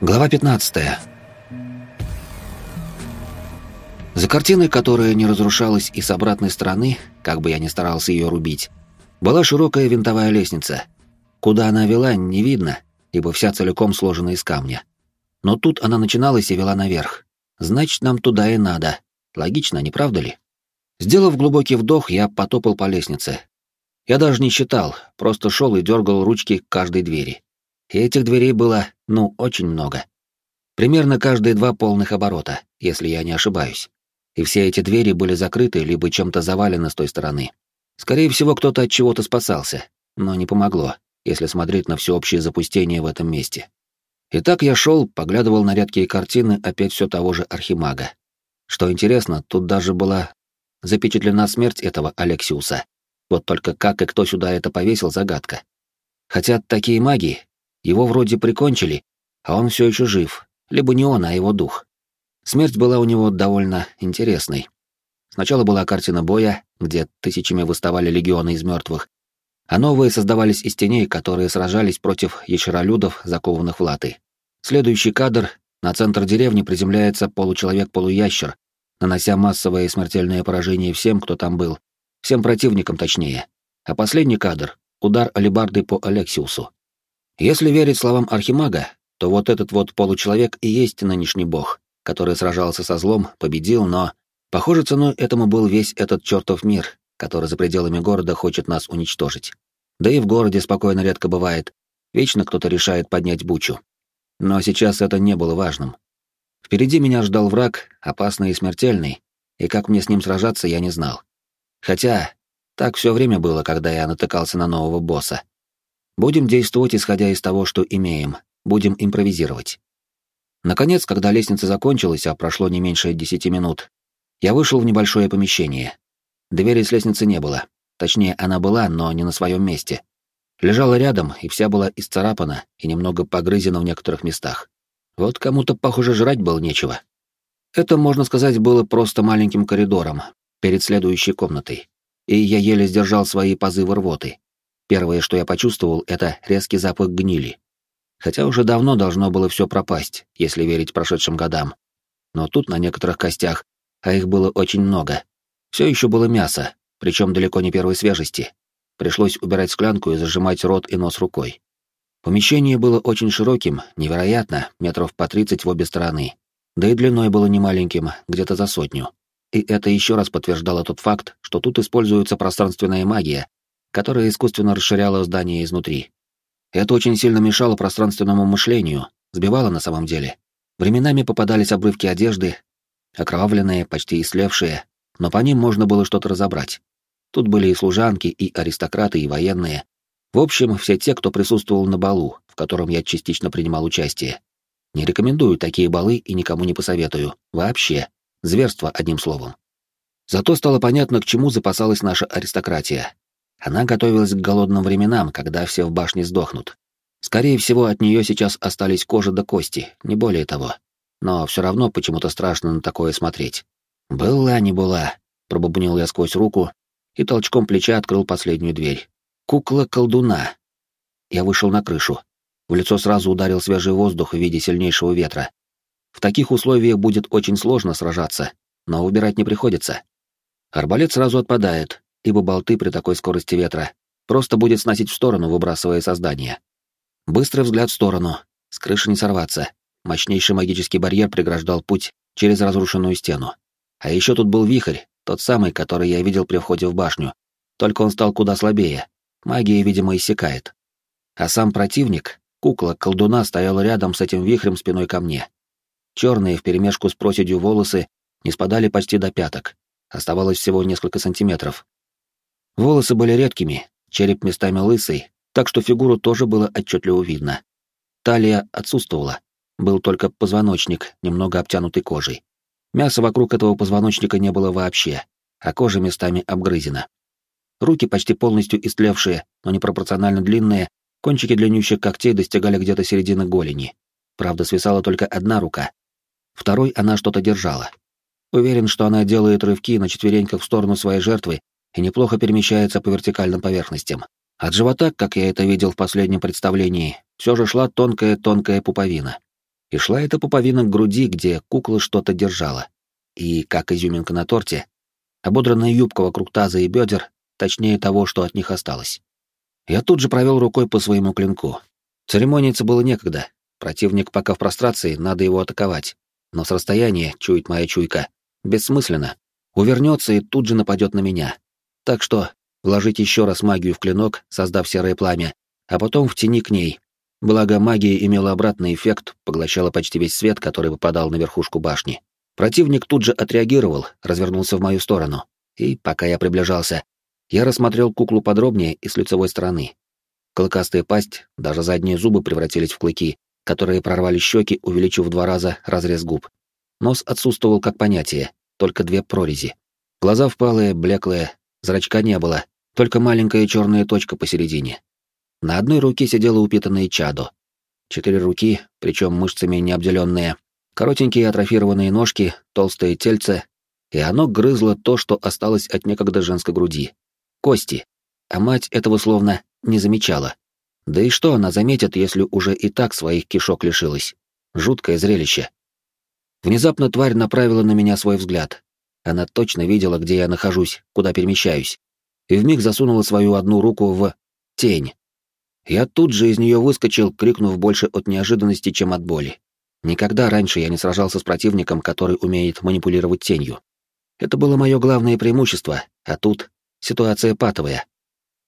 Глава 15. За картиной, которая не разрушалась и с обратной стороны, как бы я ни старался ее рубить, была широкая винтовая лестница. Куда она вела, не видно, ибо вся целиком сложена из камня. Но тут она начиналась и вела наверх. Значит, нам туда и надо. Логично, не правда ли? Сделав глубокий вдох, я потопал по лестнице. Я даже не считал, просто шел и дергал ручки каждой двери. И этих дверей было, ну, очень много. Примерно каждые два полных оборота, если я не ошибаюсь. И все эти двери были закрыты, либо чем-то завалены с той стороны. Скорее всего, кто-то от чего-то спасался, но не помогло, если смотреть на всеобщее запустение в этом месте. Итак, я шел, поглядывал на редкие картины опять все того же Архимага. Что интересно, тут даже была запечатлена смерть этого Алексиуса. Вот только как и кто сюда это повесил, загадка. Хотя такие маги, его вроде прикончили, а он все еще жив. Либо не он, а его дух. Смерть была у него довольно интересной. Сначала была картина боя, где тысячами выставали легионы из мертвых, а новые создавались из теней, которые сражались против ящеролюдов, закованных в латы. Следующий кадр — на центр деревни приземляется получеловек-полуящер, нанося массовое и смертельное поражение всем, кто там был, всем противникам точнее. А последний кадр — удар алебарды по Алексиусу. Если верить словам Архимага, то вот этот вот получеловек и есть нынешний бог, который сражался со злом, победил, но... Похоже, ценой этому был весь этот чертов мир, который за пределами города хочет нас уничтожить. Да и в городе спокойно редко бывает. Вечно кто-то решает поднять бучу. Но сейчас это не было важным. Впереди меня ждал враг, опасный и смертельный, и как мне с ним сражаться, я не знал. Хотя, так все время было, когда я натыкался на нового босса. Будем действовать, исходя из того, что имеем. Будем импровизировать. Наконец, когда лестница закончилась, а прошло не меньше десяти минут, я вышел в небольшое помещение. Двери с лестницы не было. Точнее, она была, но не на своем месте. Лежала рядом, и вся была исцарапана и немного погрызена в некоторых местах. Вот кому-то, похоже, жрать было нечего. Это, можно сказать, было просто маленьким коридором перед следующей комнатой. И я еле сдержал свои позывы рвоты. Первое, что я почувствовал, это резкий запах гнили. Хотя уже давно должно было все пропасть, если верить прошедшим годам. Но тут на некоторых костях, а их было очень много, все еще было мясо, причем далеко не первой свежести. Пришлось убирать склянку и зажимать рот и нос рукой. Помещение было очень широким, невероятно, метров по тридцать в обе стороны. Да и длиной было немаленьким, где-то за сотню. И это еще раз подтверждало тот факт, что тут используется пространственная магия, которая искусственно расширяла здание изнутри. Это очень сильно мешало пространственному мышлению, сбивало на самом деле. Временами попадались обрывки одежды, окровавленные, почти ислевшие, но по ним можно было что-то разобрать. Тут были и служанки, и аристократы, и военные. В общем, все те, кто присутствовал на балу, в котором я частично принимал участие. Не рекомендую такие балы и никому не посоветую. Вообще. Зверство, одним словом. Зато стало понятно, к чему запасалась наша аристократия. Она готовилась к голодным временам, когда все в башне сдохнут. Скорее всего, от нее сейчас остались кожа до кости, не более того. Но все равно почему-то страшно на такое смотреть. «Была не была», — пробубнил я сквозь руку и толчком плеча открыл последнюю дверь. «Кукла-колдуна». Я вышел на крышу. В лицо сразу ударил свежий воздух в виде сильнейшего ветра. В таких условиях будет очень сложно сражаться, но убирать не приходится. Арбалет сразу отпадает, ибо болты при такой скорости ветра просто будет сносить в сторону, выбрасывая создание. Быстрый взгляд в сторону. С крыши не сорваться. Мощнейший магический барьер преграждал путь через разрушенную стену. А еще тут был вихрь, тот самый, который я видел при входе в башню. Только он стал куда слабее. Магия, видимо, иссякает. А сам противник, кукла колдуна, стояла рядом с этим вихрем спиной ко мне. Черные вперемешку с проседью волосы не спадали почти до пяток. Оставалось всего несколько сантиметров. Волосы были редкими, череп местами лысый, так что фигуру тоже было отчетливо видно. Талия отсутствовала, был только позвоночник, немного обтянутый кожей. Мяса вокруг этого позвоночника не было вообще, а кожа местами обгрызена. Руки почти полностью истлевшие, но непропорционально длинные, кончики длиннющих когтей достигали где-то середины голени. Правда, свисала только одна рука. Второй она что-то держала. Уверен, что она делает рывки на четвереньках в сторону своей жертвы и неплохо перемещается по вертикальным поверхностям. От живота, как я это видел в последнем представлении, все же шла тонкая-тонкая пуповина. И шла эта пуповина к груди, где кукла что-то держала. И, как изюминка на торте, ободранная юбка вокруг таза и бедер, точнее того, что от них осталось. Я тут же провел рукой по своему клинку. Церемониться было некогда. Противник пока в прострации, надо его атаковать. Но с расстояния, чует моя чуйка, бессмысленно. Увернется и тут же нападет на меня. Так что вложить еще раз магию в клинок, создав серое пламя, а потом в тени к ней. Благо, магия имела обратный эффект, поглощала почти весь свет, который попадал на верхушку башни. Противник тут же отреагировал, развернулся в мою сторону. И, пока я приближался, я рассмотрел куклу подробнее и с лицевой стороны. Клыкастая пасть, даже задние зубы превратились в клыки, которые прорвали щеки, увеличив в два раза разрез губ. Нос отсутствовал как понятие, только две прорези. Глаза впалые, блеклые, зрачка не было, только маленькая черная точка посередине. На одной руке сидело упитанное чадо. Четыре руки, причем мышцами не обделенные, коротенькие атрофированные ножки, толстые тельце, и оно грызло то, что осталось от некогда женской груди. Кости. А мать этого словно не замечала. Да и что она заметит, если уже и так своих кишок лишилась? Жуткое зрелище. Внезапно тварь направила на меня свой взгляд. Она точно видела, где я нахожусь, куда перемещаюсь. И вмиг засунула свою одну руку в тень. Я тут же из нее выскочил, крикнув больше от неожиданности, чем от боли. Никогда раньше я не сражался с противником, который умеет манипулировать тенью. Это было мое главное преимущество, а тут ситуация патовая.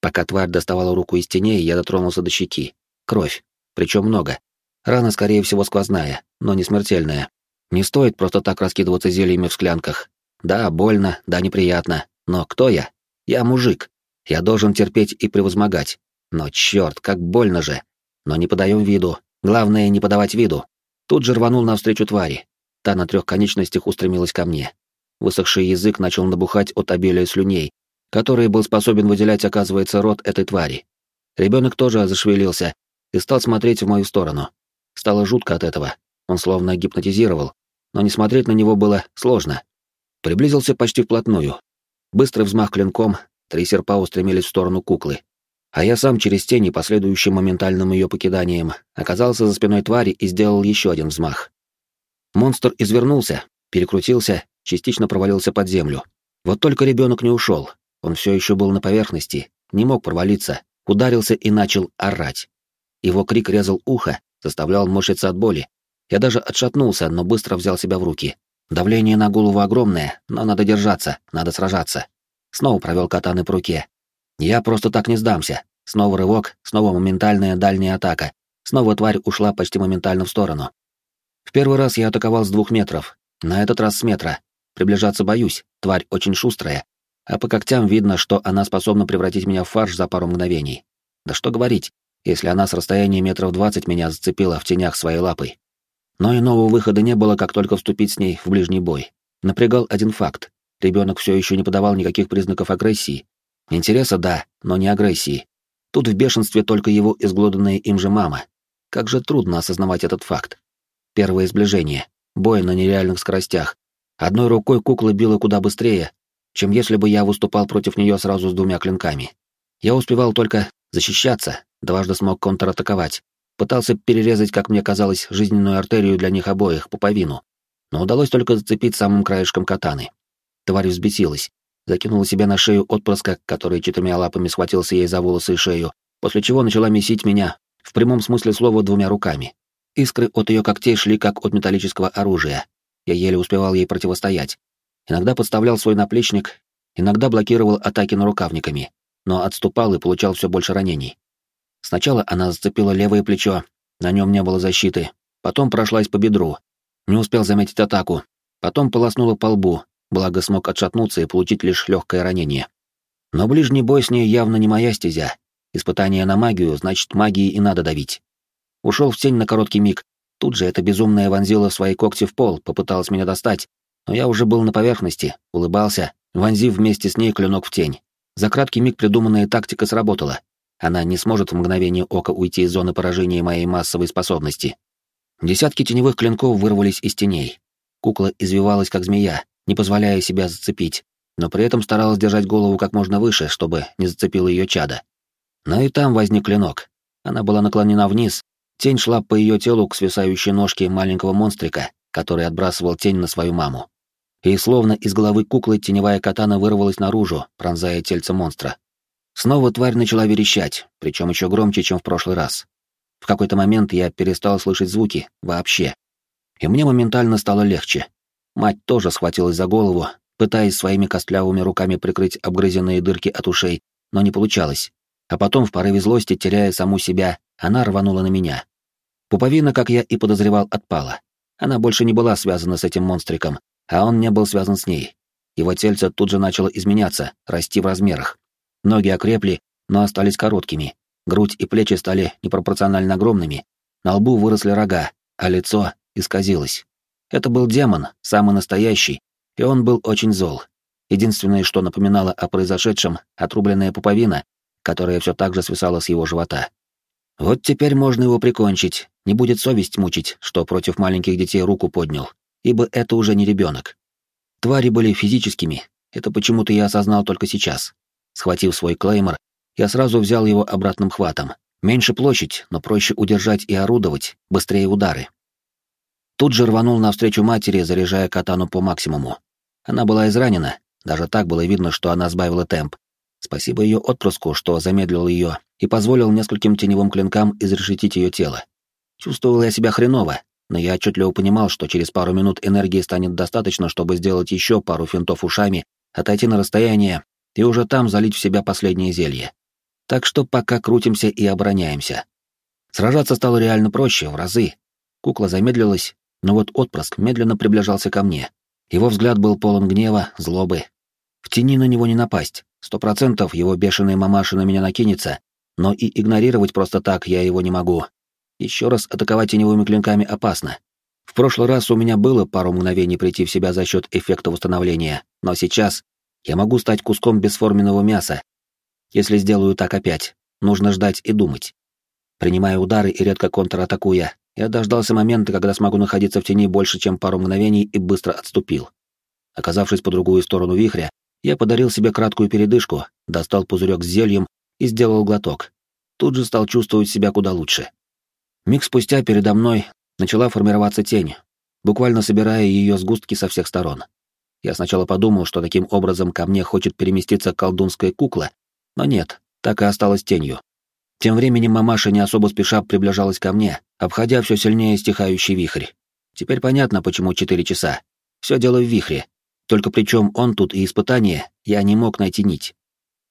Пока тварь доставала руку из теней, я дотронулся до щеки. Кровь. Причем много. Рана, скорее всего, сквозная, но не смертельная. Не стоит просто так раскидываться зельями в склянках. Да, больно, да, неприятно. Но кто я? Я мужик. Я должен терпеть и превозмогать. Но черт, как больно же. Но не подаем виду. Главное, не подавать виду. Тут же рванул навстречу твари. Та на трех конечностях устремилась ко мне. Высохший язык начал набухать от обилия слюней, которые был способен выделять, оказывается, рот этой твари. Ребенок тоже зашевелился и стал смотреть в мою сторону. Стало жутко от этого. Он словно гипнотизировал, но не смотреть на него было сложно. Приблизился почти вплотную. Быстрый взмах клинком, три серпа устремились в сторону куклы. А я сам через тени, последующим моментальным ее покиданием, оказался за спиной твари и сделал еще один взмах. Монстр извернулся, перекрутился, частично провалился под землю. Вот только ребенок не ушел. Он все еще был на поверхности, не мог провалиться, ударился и начал орать. Его крик резал ухо, заставлял морщиться от боли, я даже отшатнулся, но быстро взял себя в руки. Давление на голову огромное, но надо держаться, надо сражаться. Снова провел катаны по руке. Я просто так не сдамся. Снова рывок, снова моментальная дальняя атака. Снова тварь ушла почти моментально в сторону. В первый раз я атаковал с двух метров, на этот раз с метра. Приближаться боюсь, тварь очень шустрая. А по когтям видно, что она способна превратить меня в фарш за пару мгновений. Да что говорить, если она с расстояния метров двадцать меня зацепила в тенях своей лапой. Но иного выхода не было, как только вступить с ней в ближний бой. Напрягал один факт. Ребенок все еще не подавал никаких признаков агрессии. Интереса, да, но не агрессии. Тут в бешенстве только его изглоданная им же мама. Как же трудно осознавать этот факт. Первое сближение. Бой на нереальных скоростях. Одной рукой кукла била куда быстрее, чем если бы я выступал против нее сразу с двумя клинками. Я успевал только защищаться, дважды смог контратаковать, Пытался перерезать, как мне казалось, жизненную артерию для них обоих, пуповину. Но удалось только зацепить самым краешком катаны. Тварь взбесилась, закинула себе на шею отпрыска, который четырьмя лапами схватился ей за волосы и шею, после чего начала месить меня, в прямом смысле слова, двумя руками. Искры от ее когтей шли, как от металлического оружия. Я еле успевал ей противостоять. Иногда подставлял свой наплечник, иногда блокировал атаки нарукавниками, но отступал и получал все больше ранений. Сначала она зацепила левое плечо, на нем не было защиты, потом прошлась по бедру, не успел заметить атаку, потом полоснула по лбу, благо смог отшатнуться и получить лишь легкое ранение. Но ближний бой с ней явно не моя стезя. Испытание на магию, значит, магии и надо давить. Ушел в тень на короткий миг, тут же эта безумная вонзила свои когти в пол, попыталась меня достать, но я уже был на поверхности, улыбался, вонзив вместе с ней клинок в тень. За краткий миг придуманная тактика сработала. Она не сможет в мгновение ока уйти из зоны поражения моей массовой способности. Десятки теневых клинков вырвались из теней. Кукла извивалась, как змея, не позволяя себя зацепить, но при этом старалась держать голову как можно выше, чтобы не зацепило ее чадо. Но и там возник клинок. Она была наклонена вниз, тень шла по ее телу к свисающей ножке маленького монстрика, который отбрасывал тень на свою маму. И словно из головы куклы теневая катана вырвалась наружу, пронзая тельце монстра. Снова тварь начала верещать, причем еще громче, чем в прошлый раз. В какой-то момент я перестал слышать звуки, вообще. И мне моментально стало легче. Мать тоже схватилась за голову, пытаясь своими костлявыми руками прикрыть обгрызенные дырки от ушей, но не получалось. А потом, в порыве злости, теряя саму себя, она рванула на меня. Пуповина, как я и подозревал, отпала. Она больше не была связана с этим монстриком, а он не был связан с ней. Его тельце тут же начало изменяться, расти в размерах. Ноги окрепли, но остались короткими. Грудь и плечи стали непропорционально огромными. На лбу выросли рога, а лицо исказилось. Это был демон, самый настоящий, и он был очень зол. Единственное, что напоминало о произошедшем, отрубленная пуповина, которая все так же свисала с его живота. Вот теперь можно его прикончить, не будет совесть мучить, что против маленьких детей руку поднял, ибо это уже не ребенок. Твари были физическими, это почему-то я осознал только сейчас. Схватив свой клеймор, я сразу взял его обратным хватом. Меньше площадь, но проще удержать и орудовать, быстрее удары. Тут же рванул навстречу матери, заряжая катану по максимуму. Она была изранена, даже так было видно, что она сбавила темп. Спасибо ее отпрыску, что замедлил ее и позволил нескольким теневым клинкам изрешетить ее тело. Чувствовал я себя хреново, но я отчетливо понимал, что через пару минут энергии станет достаточно, чтобы сделать еще пару финтов ушами, отойти на расстояние и уже там залить в себя последнее зелье. Так что пока крутимся и обороняемся. Сражаться стало реально проще, в разы. Кукла замедлилась, но вот отпрыск медленно приближался ко мне. Его взгляд был полон гнева, злобы. В тени на него не напасть. Сто процентов его бешеная мамаша на меня накинется, но и игнорировать просто так я его не могу. Еще раз атаковать теневыми клинками опасно. В прошлый раз у меня было пару мгновений прийти в себя за счет эффекта восстановления, но сейчас я могу стать куском бесформенного мяса. Если сделаю так опять, нужно ждать и думать. Принимая удары и редко контратакуя, я дождался момента, когда смогу находиться в тени больше, чем пару мгновений, и быстро отступил. Оказавшись по другую сторону вихря, я подарил себе краткую передышку, достал пузырек с зельем и сделал глоток. Тут же стал чувствовать себя куда лучше. Миг спустя передо мной начала формироваться тень, буквально собирая ее сгустки со всех сторон. Я сначала подумал, что таким образом ко мне хочет переместиться колдунская кукла, но нет, так и осталась тенью. Тем временем мамаша не особо спеша приближалась ко мне, обходя все сильнее стихающий вихрь. Теперь понятно, почему четыре часа. Все дело в вихре. Только причем он тут и испытание, я не мог найти нить.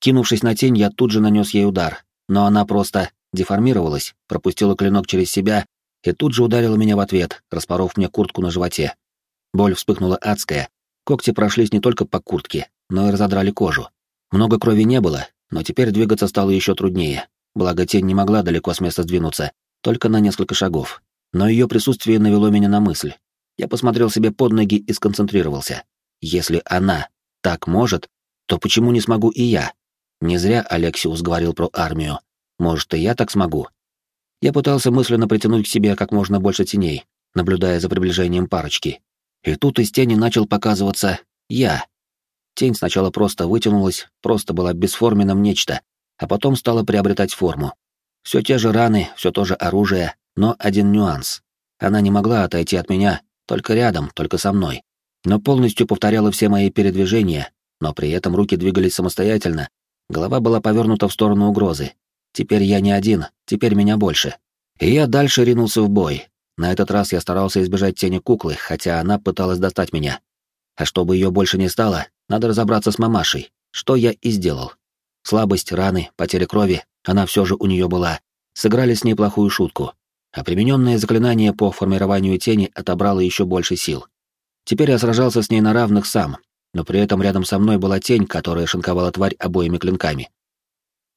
Кинувшись на тень, я тут же нанес ей удар, но она просто деформировалась, пропустила клинок через себя и тут же ударила меня в ответ, распоров мне куртку на животе. Боль вспыхнула адская, Когти прошлись не только по куртке, но и разодрали кожу. Много крови не было, но теперь двигаться стало еще труднее. Благо, тень не могла далеко с места сдвинуться, только на несколько шагов. Но ее присутствие навело меня на мысль. Я посмотрел себе под ноги и сконцентрировался. Если она так может, то почему не смогу и я? Не зря Алексиус говорил про армию. Может, и я так смогу? Я пытался мысленно притянуть к себе как можно больше теней, наблюдая за приближением парочки. И тут из тени начал показываться я. Тень сначала просто вытянулась, просто была бесформенным нечто, а потом стала приобретать форму. Все те же раны, все то же оружие, но один нюанс. Она не могла отойти от меня, только рядом, только со мной. Но полностью повторяла все мои передвижения, но при этом руки двигались самостоятельно, голова была повернута в сторону угрозы. Теперь я не один, теперь меня больше. И я дальше ринулся в бой, на этот раз я старался избежать тени куклы, хотя она пыталась достать меня. А чтобы ее больше не стало, надо разобраться с мамашей, что я и сделал. Слабость, раны, потеря крови, она все же у нее была, сыграли с ней плохую шутку. А примененное заклинание по формированию тени отобрало еще больше сил. Теперь я сражался с ней на равных сам, но при этом рядом со мной была тень, которая шинковала тварь обоими клинками.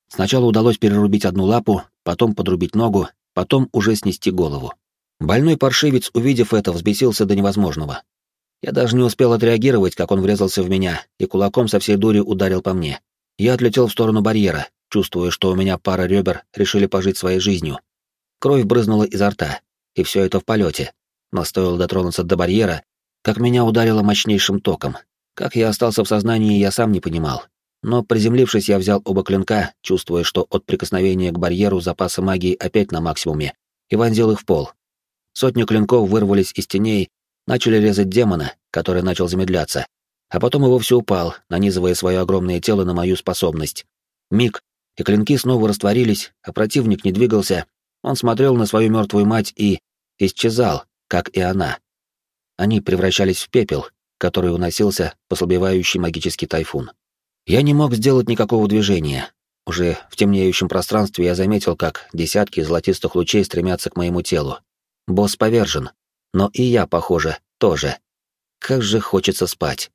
Сначала удалось перерубить одну лапу, потом подрубить ногу, потом уже снести голову. Больной паршивец, увидев это, взбесился до невозможного. Я даже не успел отреагировать, как он врезался в меня и кулаком со всей дури ударил по мне. Я отлетел в сторону барьера, чувствуя, что у меня пара ребер решили пожить своей жизнью. Кровь брызнула изо рта, и все это в полете. Но стоило дотронуться до барьера, как меня ударило мощнейшим током. Как я остался в сознании, я сам не понимал. но приземлившись, я взял оба клинка, чувствуя, что от прикосновения к барьеру запасы магии опять на максимуме, и вонзил их в пол. Сотни клинков вырвались из теней, начали резать демона, который начал замедляться, а потом и вовсе упал, нанизывая свое огромное тело на мою способность. Миг, и клинки снова растворились, а противник не двигался, он смотрел на свою мертвую мать и... исчезал, как и она. Они превращались в пепел, который уносился по слабевающий магический тайфун. Я не мог сделать никакого движения. Уже в темнеющем пространстве я заметил, как десятки золотистых лучей стремятся к моему телу. Босс повержен. Но и я, похоже, тоже. Как же хочется спать.